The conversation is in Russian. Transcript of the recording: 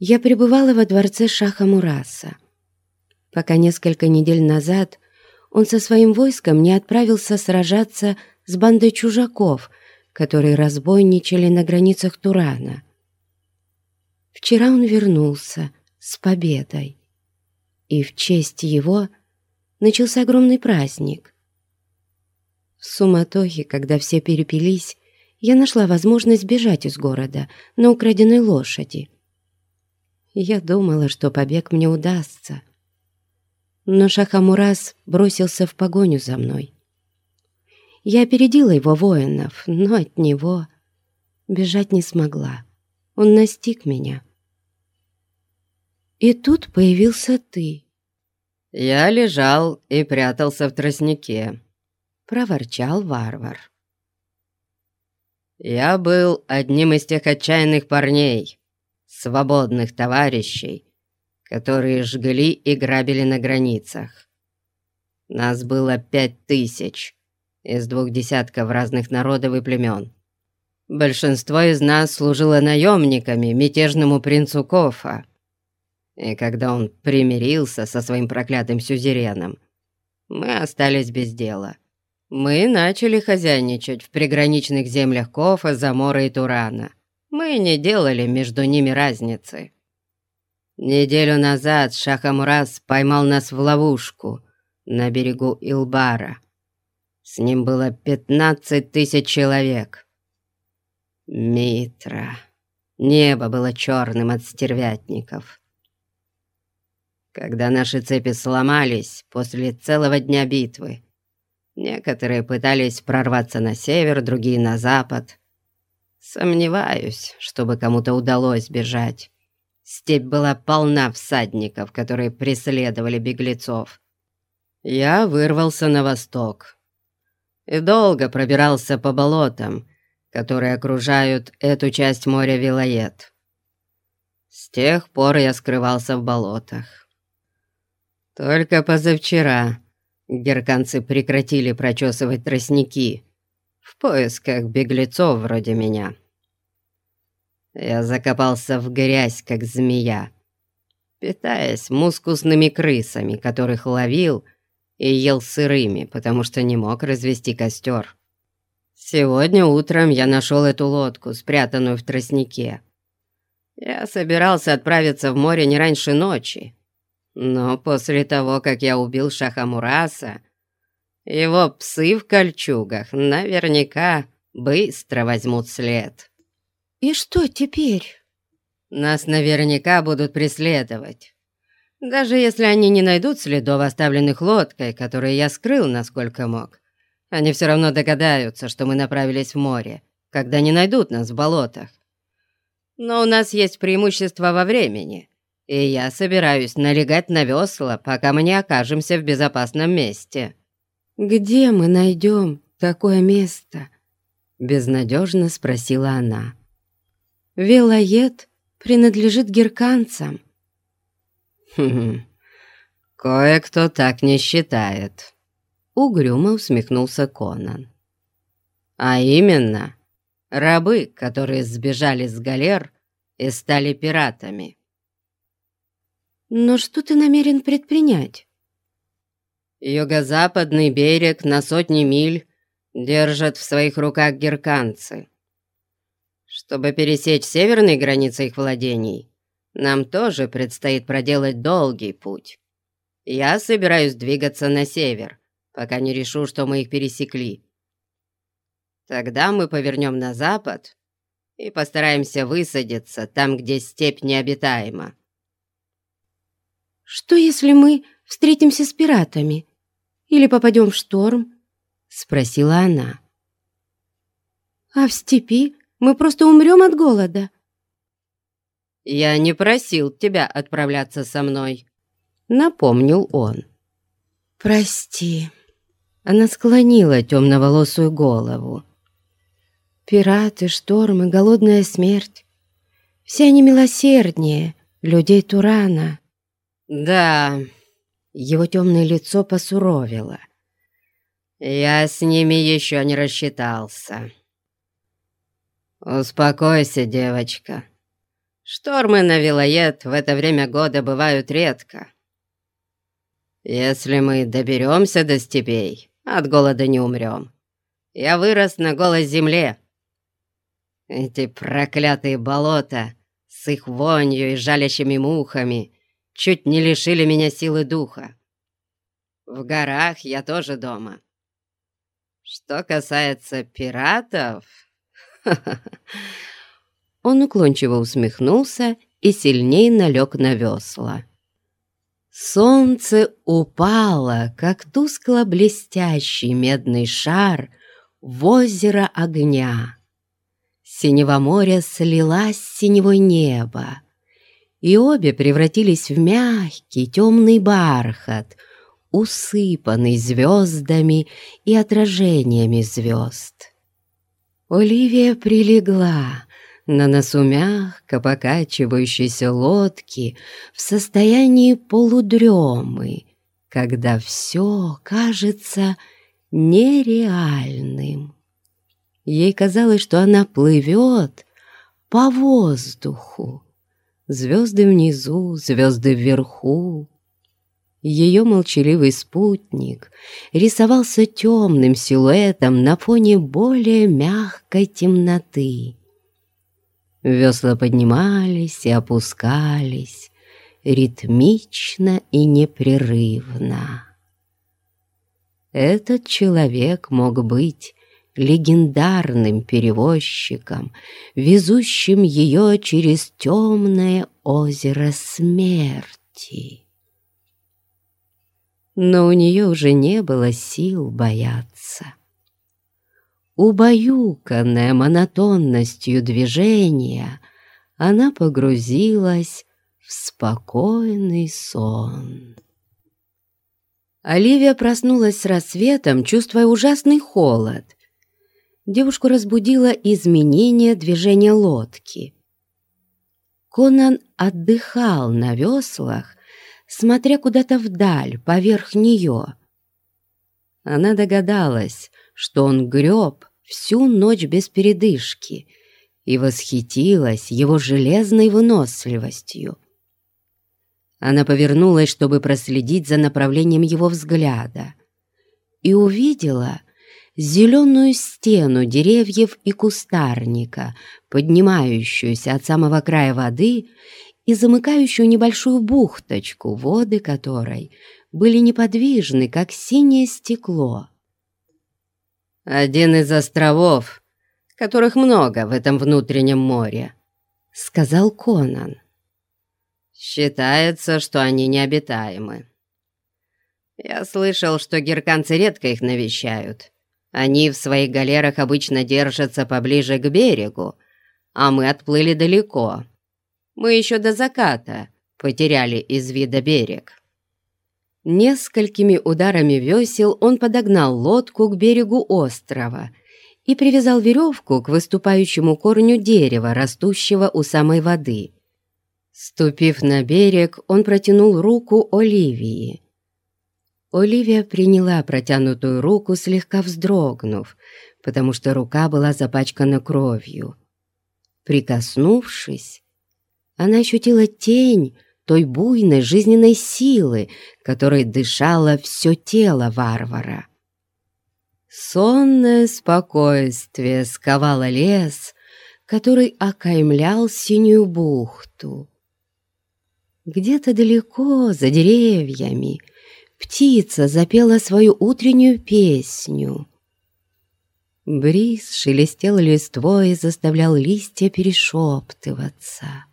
я пребывала во дворце Шаха Мураса, пока несколько недель назад он со своим войском не отправился сражаться с бандой чужаков, которые разбойничали на границах Турана. Вчера он вернулся с победой, и в честь его начался огромный праздник. В суматохе, когда все перепились, я нашла возможность бежать из города на украденной лошади. Я думала, что побег мне удастся. Но Шахамурас бросился в погоню за мной. Я опередила его воинов, но от него бежать не смогла. Он настиг меня. И тут появился ты. «Я лежал и прятался в тростнике», — проворчал варвар. «Я был одним из тех отчаянных парней, свободных товарищей, которые жгли и грабили на границах. Нас было пять тысяч из двух десятков разных народов и племен. Большинство из нас служило наемниками мятежному принцу Кофа. И когда он примирился со своим проклятым сюзереном, мы остались без дела. Мы начали хозяйничать в приграничных землях Кофа, Замора и Турана. Мы не делали между ними разницы. Неделю назад Шахамурас поймал нас в ловушку на берегу Илбара. С ним было пятнадцать тысяч человек. Митра. Небо было черным от стервятников. Когда наши цепи сломались после целого дня битвы, некоторые пытались прорваться на север, другие на запад. Сомневаюсь, чтобы кому-то удалось бежать. Степь была полна всадников, которые преследовали беглецов. Я вырвался на восток и долго пробирался по болотам, которые окружают эту часть моря Вилает. С тех пор я скрывался в болотах. Только позавчера герканцы прекратили прочесывать тростники в поисках беглецов вроде меня. Я закопался в грязь, как змея, питаясь мускусными крысами, которых ловил и ел сырыми, потому что не мог развести костер. Сегодня утром я нашел эту лодку, спрятанную в тростнике. Я собирался отправиться в море не раньше ночи, но после того, как я убил Шахамураса, его псы в кольчугах наверняка быстро возьмут след». «И что теперь?» «Нас наверняка будут преследовать. Даже если они не найдут следов, оставленных лодкой, которые я скрыл, насколько мог, они все равно догадаются, что мы направились в море, когда не найдут нас в болотах. Но у нас есть преимущество во времени, и я собираюсь налегать на весла, пока мы не окажемся в безопасном месте». «Где мы найдем такое место?» — безнадежно спросила она. Велоед принадлежит герканцам. «Хм, кое-кто так не считает», — угрюмо усмехнулся Конан. «А именно, рабы, которые сбежали с галер и стали пиратами». «Но что ты намерен предпринять?» «Юго-западный берег на сотни миль держат в своих руках герканцы. Чтобы пересечь северные границы их владений, нам тоже предстоит проделать долгий путь. Я собираюсь двигаться на север, пока не решу, что мы их пересекли. Тогда мы повернем на запад и постараемся высадиться там, где степь необитаема. «Что, если мы встретимся с пиратами или попадем в шторм?» — спросила она. «А в степи мы просто умрем от голода». «Я не просил тебя отправляться со мной», — напомнил он. «Прости». Она склонила темноволосую голову. «Пираты, штормы, голодная смерть. Все они милосерднее людей Турана». «Да». Его темное лицо посуровило. «Я с ними еще не рассчитался». «Успокойся, девочка. Штормы на Вилоед в это время года бывают редко. Если мы доберемся до степей, от голода не умрем. Я вырос на голой земле. Эти проклятые болота с их вонью и жалящими мухами чуть не лишили меня силы духа. В горах я тоже дома. Что касается пиратов... Он уклончиво усмехнулся и сильнее налег на весла. Солнце упало, как тускло-блестящий медный шар в озеро огня. Синего моря слилась с синего неба, и обе превратились в мягкий темный бархат, усыпанный звездами и отражениями звезд. Оливия прилегла, на носу мягко покачивающейся лодки в состоянии полудремы, когда все кажется нереальным. Ей казалось, что она плывет по воздуху. Звезды внизу, звезды вверху. Ее молчаливый спутник рисовался темным силуэтом на фоне более мягкой темноты. Весла поднимались и опускались, ритмично и непрерывно. Этот человек мог быть легендарным перевозчиком, везущим ее через темное озеро смерти. Но у нее уже не было сил бояться убаюканная монотонностью движения, она погрузилась в спокойный сон. Оливия проснулась с рассветом, чувствуя ужасный холод. Девушку разбудило изменение движения лодки. Конан отдыхал на веслах, смотря куда-то вдаль, поверх нее. Она догадалась, что он греб всю ночь без передышки и восхитилась его железной выносливостью. Она повернулась, чтобы проследить за направлением его взгляда, и увидела зеленую стену деревьев и кустарника, поднимающуюся от самого края воды и замыкающую небольшую бухточку, воды которой были неподвижны, как синее стекло. «Один из островов, которых много в этом внутреннем море», — сказал Конан. «Считается, что они необитаемы. Я слышал, что герканцы редко их навещают. Они в своих галерах обычно держатся поближе к берегу, а мы отплыли далеко. Мы еще до заката потеряли из вида берег». Несколькими ударами весел он подогнал лодку к берегу острова и привязал веревку к выступающему корню дерева, растущего у самой воды. Ступив на берег, он протянул руку Оливии. Оливия приняла протянутую руку, слегка вздрогнув, потому что рука была запачкана кровью. Прикоснувшись, она ощутила тень, той буйной жизненной силы, которой дышало все тело варвара. Сонное спокойствие сковало лес, который окаймлял синюю бухту. Где-то далеко, за деревьями, птица запела свою утреннюю песню. Бриз шелестел листвой и заставлял листья перешептываться.